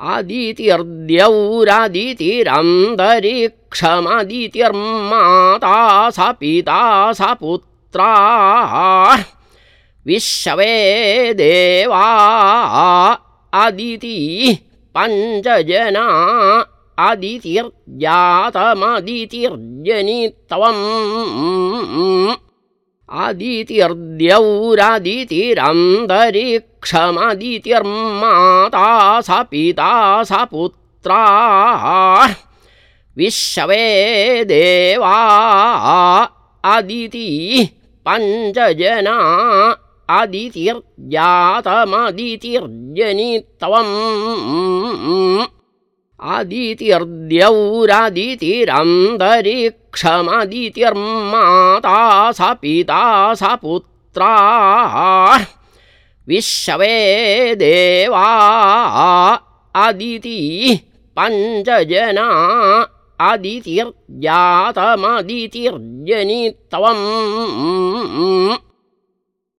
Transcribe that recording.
अदितिर्द्यौरदितिरन्तरिक्षमदितिर्माता स पिता स पुत्रा विश्वे देवा अदिति पञ्चजना अदितिर्जातमदितिर्जनित्वम् अदितिर्द्यौरदितिरन्तरिक्षमदितिर्माता स पिता स पुत्रा विश्वे देवा अदिति पञ्चजना अदितिर्जातमदितिर्जनित्वम् अदितिर्द्यौरदितिरन्तरिक्षमदितिर्माता स पिता स पुत्रा विश्वे देवा अदिति पञ्चजना अदितिर्जातमदितिर्जनित्वम्